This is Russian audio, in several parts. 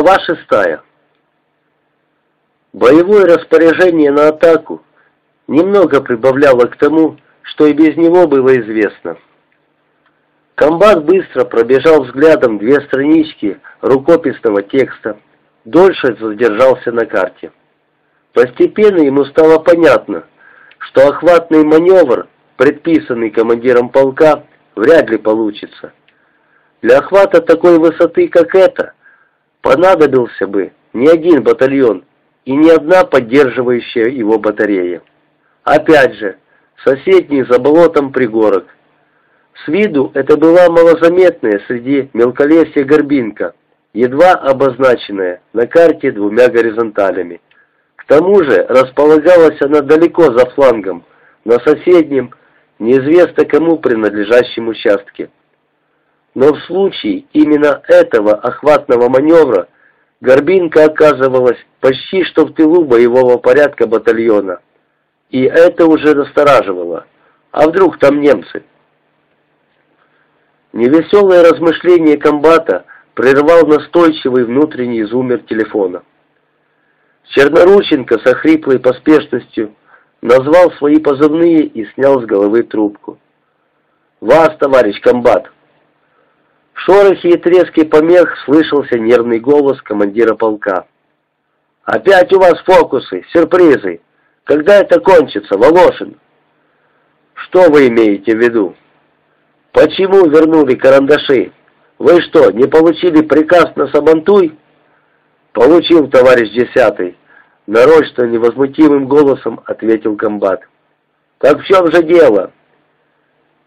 Глава шестая. Боевое распоряжение на атаку немного прибавляло к тому, что и без него было известно. Комбат быстро пробежал взглядом две странички рукописного текста, дольше задержался на карте. Постепенно ему стало понятно, что охватный маневр, предписанный командиром полка, вряд ли получится. Для охвата такой высоты, как эта, понадобился бы не один батальон и не одна поддерживающая его батарея. Опять же, соседний за болотом пригорок. С виду это была малозаметная среди мелколесья горбинка, едва обозначенная на карте двумя горизонталями. К тому же располагалась она далеко за флангом, на соседнем, неизвестно кому принадлежащем участке. Но в случае именно этого охватного маневра Горбинка оказывалась почти что в тылу боевого порядка батальона. И это уже настораживало. А вдруг там немцы? Невеселое размышление комбата прервал настойчивый внутренний зумер телефона. Чернорученко с охриплой поспешностью назвал свои позывные и снял с головы трубку. «Вас, товарищ комбат!» В шорохе и треске помех слышался нервный голос командира полка. «Опять у вас фокусы, сюрпризы! Когда это кончится, Волошин?» «Что вы имеете в виду?» «Почему вернули карандаши? Вы что, не получили приказ на Сабантуй?» «Получил, товарищ десятый», — нарочно невозмутимым голосом ответил комбат. «Так в чем же дело?»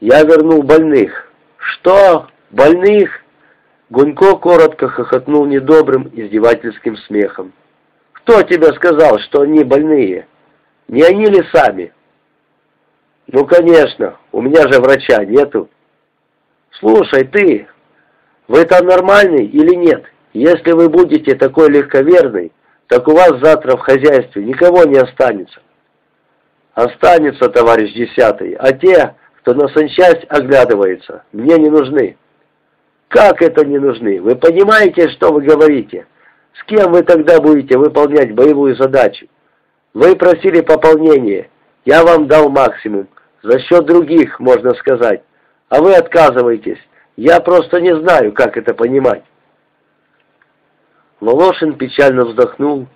«Я вернул больных». «Что?» «Больных!» Гунько коротко хохотнул недобрым издевательским смехом. «Кто тебе сказал, что они больные? Не они ли сами?» «Ну, конечно, у меня же врача нету». «Слушай, ты, вы там нормальный или нет? Если вы будете такой легковерный, так у вас завтра в хозяйстве никого не останется». «Останется, товарищ десятый, а те, кто на санчасть оглядывается, мне не нужны». Как это не нужны? Вы понимаете, что вы говорите? С кем вы тогда будете выполнять боевую задачу? Вы просили пополнение. Я вам дал максимум. За счет других, можно сказать. А вы отказываетесь. Я просто не знаю, как это понимать. Волошин печально вздохнул.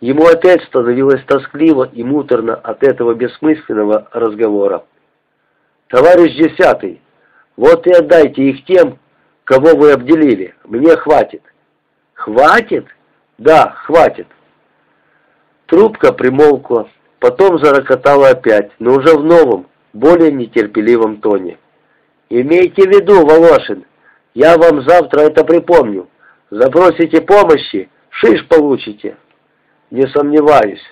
Ему опять становилось тоскливо и муторно от этого бессмысленного разговора. «Товарищ десятый, вот и отдайте их тем, кого вы обделили. Мне хватит». «Хватит?» «Да, хватит». Трубка примолкла, потом зарокотала опять, но уже в новом, более нетерпеливом тоне. «Имейте в виду, Волошин, я вам завтра это припомню. Запросите помощи, шиш получите». «Не сомневаюсь».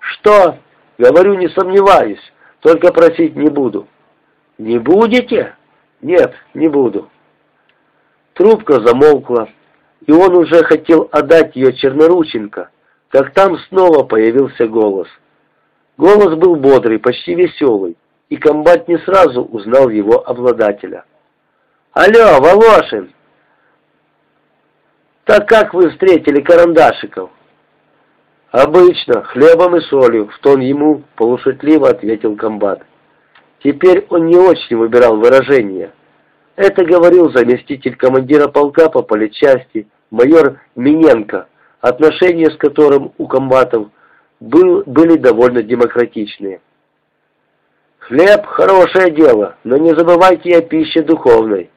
«Что?» «Говорю, не сомневаюсь, только просить не буду». «Не будете?» «Нет, не буду». Трубка замолкла, и он уже хотел отдать ее Чернорученко, как там снова появился голос. Голос был бодрый, почти веселый, и комбат не сразу узнал его обладателя. «Алло, Волошин!» «Так как вы встретили карандашиков?» «Обычно, хлебом и солью», — в тон ему полушутливо ответил комбат. Теперь он не очень выбирал выражения. Это говорил заместитель командира полка по политчасти, майор Миненко, отношения с которым у комбатов был, были довольно демократичные. «Хлеб – хорошее дело, но не забывайте о пище духовной».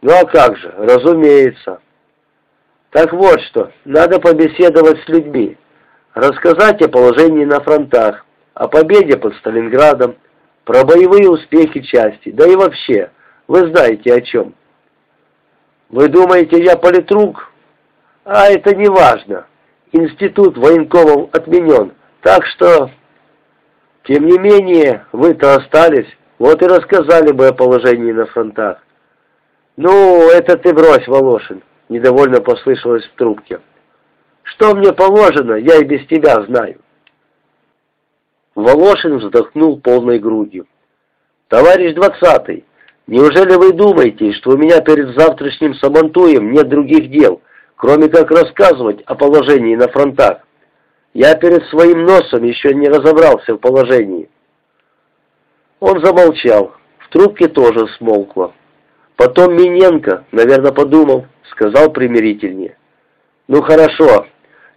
«Ну а как же, разумеется». «Так вот что, надо побеседовать с людьми, рассказать о положении на фронтах, о победе под Сталинградом, про боевые успехи части, да и вообще – вы знаете о чем. Вы думаете, я политрук? А это не важно. Институт военкомов отменен. Так что... Тем не менее, вы-то остались. Вот и рассказали бы о положении на фронтах. «Ну, это ты брось, Волошин», — недовольно послышалось в трубке. «Что мне положено, я и без тебя знаю». Волошин вздохнул полной грудью. «Товарищ двадцатый, Неужели вы думаете, что у меня перед завтрашним Сабантуем нет других дел, кроме как рассказывать о положении на фронтах. Я перед своим носом еще не разобрался в положении. Он замолчал, в трубке тоже смолкло. Потом Миненко, наверное, подумал, сказал примирительнее. «Ну хорошо,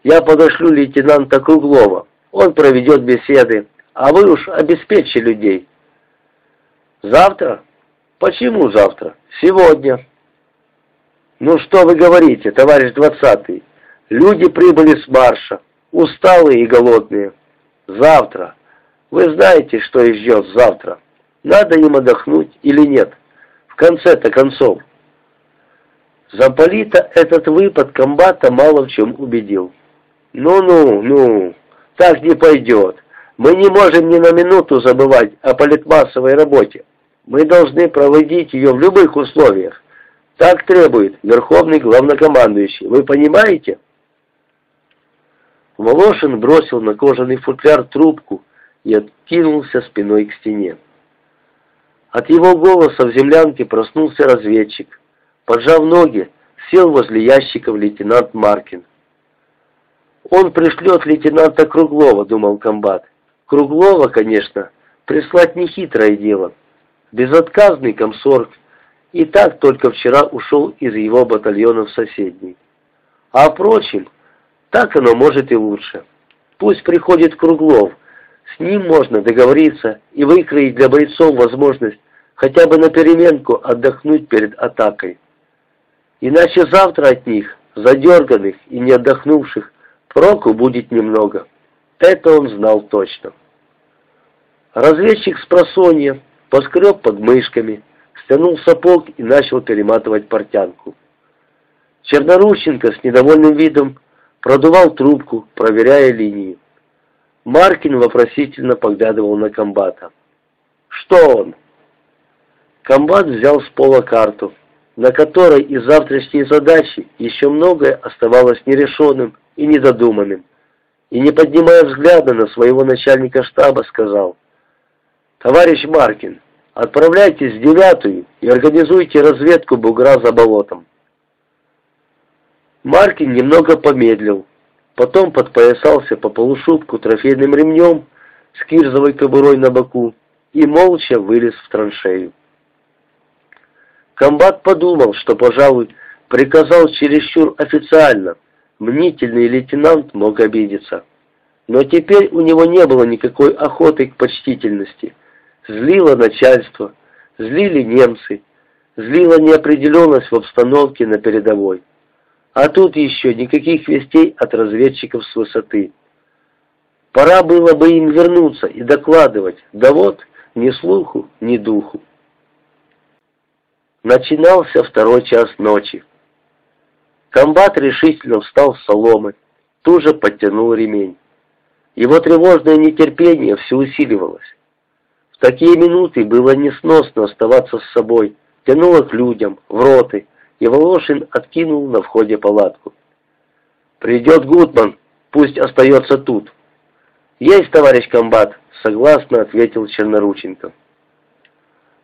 я подошлю лейтенанта Круглова, он проведет беседы, а вы уж обеспечьте людей». «Завтра?» «Почему завтра? Сегодня». «Ну что вы говорите, товарищ двадцатый? Люди прибыли с марша, усталые и голодные. Завтра. Вы знаете, что их ждет завтра. Надо им отдохнуть или нет? В конце-то концов». Замполита этот выпад комбата мало в чем убедил. «Ну-ну, ну, так не пойдет. Мы не можем ни на минуту забывать о политмассовой работе. Мы должны проводить ее в любых условиях. Так требует Верховный Главнокомандующий. Вы понимаете? Волошин бросил на кожаный футляр трубку и откинулся спиной к стене. От его голоса в землянке проснулся разведчик. Поджав ноги, сел возле ящиков лейтенант Маркин. «Он пришлет лейтенанта Круглова», — думал комбат. «Круглова, конечно, прислать нехитрое дело. Безотказный комсорг, и так только вчера ушел из его батальона в соседний. А впрочем, так оно может и лучше. Пусть приходит Круглов, с ним можно договориться и выкроить для бойцов возможность хотя бы на переменку отдохнуть перед атакой. Иначе завтра от них, задерганных и не отдохнувших, проку будет немного. Это он знал точно. Разведчик с просонья поскреб под мышками, стянул сапог и начал перематывать портянку. Чернорущенко с недовольным видом продувал трубку, проверяя линию. Маркин вопросительно поглядывал на комбата. «Что он?» Комбат взял с пола карту, на которой из завтрашней задачи еще многое оставалось нерешенным и недодуманным, и, не поднимая взгляда на своего начальника штаба, сказал, «Товарищ Маркин, Отправляйтесь в девятую и организуйте разведку бугра за болотом. Маркин немного помедлил, потом подпоясался по полушубку трофейным ремнем с кирзовой кобурой на боку и молча вылез в траншею. Комбат подумал, что, пожалуй, приказал чересчур официально, мнительный лейтенант мог обидеться. Но теперь у него не было никакой охоты к почтительности – Злило начальство, злили немцы, злила неопределенность в обстановке на передовой. А тут еще никаких вестей от разведчиков с высоты. Пора было бы им вернуться и докладывать, да вот, ни слуху, ни духу. Начинался второй час ночи. Комбат решительно встал с соломы, тут же подтянул ремень. Его тревожное нетерпение все усиливалось. В такие минуты было несносно оставаться с собой, тянуло к людям, в роты, и Волошин откинул на входе палатку. «Придет Гутман, пусть остается тут». «Есть, товарищ комбат», — согласно ответил Чернорученко.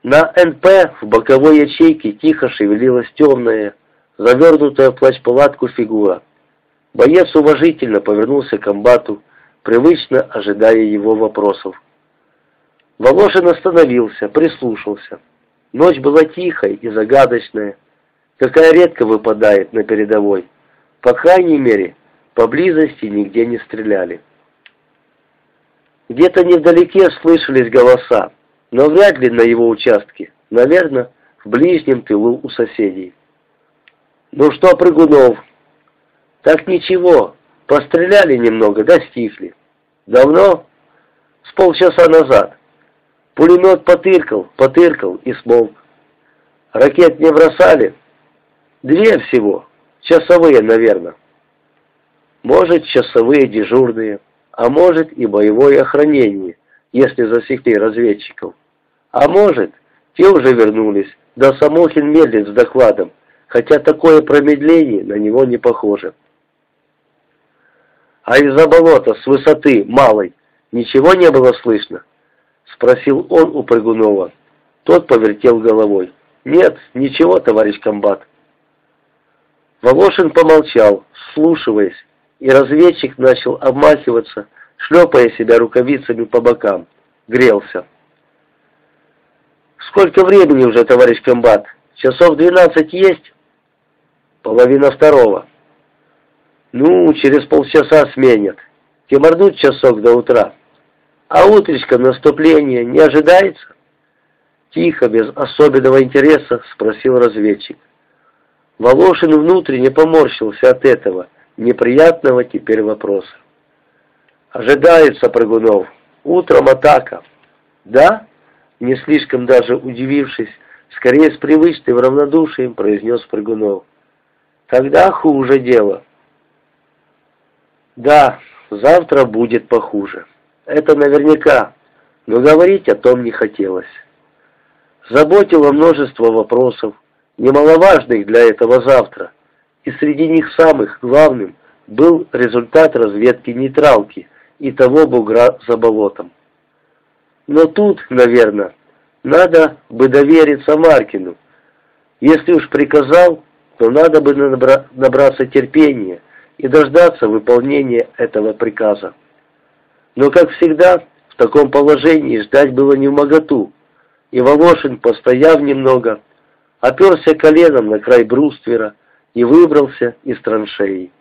На НП в боковой ячейке тихо шевелилась темная, завернутая в плащ-палатку фигура. Боец уважительно повернулся к комбату, привычно ожидая его вопросов. Волошин остановился, прислушался. Ночь была тихой и загадочная, какая редко выпадает на передовой. По крайней мере, поблизости нигде не стреляли. Где-то невдалеке слышались голоса, но вряд ли на его участке, наверное, в ближнем тылу у соседей. «Ну что, Прыгунов?» «Так ничего, постреляли немного, да стихли. Давно?» «С полчаса назад». Пулемет потыркал, потыркал и смолк. Ракет не бросали? Две всего, часовые, наверное. Может, часовые дежурные, а может и боевое охранение, если засекли разведчиков. А может, те уже вернулись, да Самохин медлит с докладом, хотя такое промедление на него не похоже. А из-за болота с высоты малой ничего не было слышно? — спросил он у Прыгунова. Тот повертел головой. «Нет, ничего, товарищ комбат». Волошин помолчал, слушаясь, и разведчик начал обмахиваться, шлепая себя рукавицами по бокам. Грелся. «Сколько времени уже, товарищ комбат? Часов двенадцать есть?» «Половина второго». «Ну, через полчаса сменят. Кеморнуть часок до утра. А утречко наступление не ожидается?» Тихо, без особенного интереса, спросил разведчик. Волошин внутренне поморщился от этого, неприятного теперь вопроса. «Ожидается, Прыгунов. Утром атака». «Да?» Не слишком даже удивившись, скорее с привычным равнодушием произнес Прыгунов. «Тогда хуже дело». «Да, завтра будет похуже. Это наверняка, но говорить о том не хотелось» заботило множество вопросов, немаловажных для этого завтра, и среди них самых главным был результат разведки нейтралки и того бугра за болотом. Но тут, наверное, надо бы довериться Маркину. Если уж приказал, то надо бы набра набраться терпения и дождаться выполнения этого приказа. Но, как всегда, в таком положении ждать было не в моготу, и Волошин, постояв немного, оперся коленом на край бруствера и выбрался из траншеи.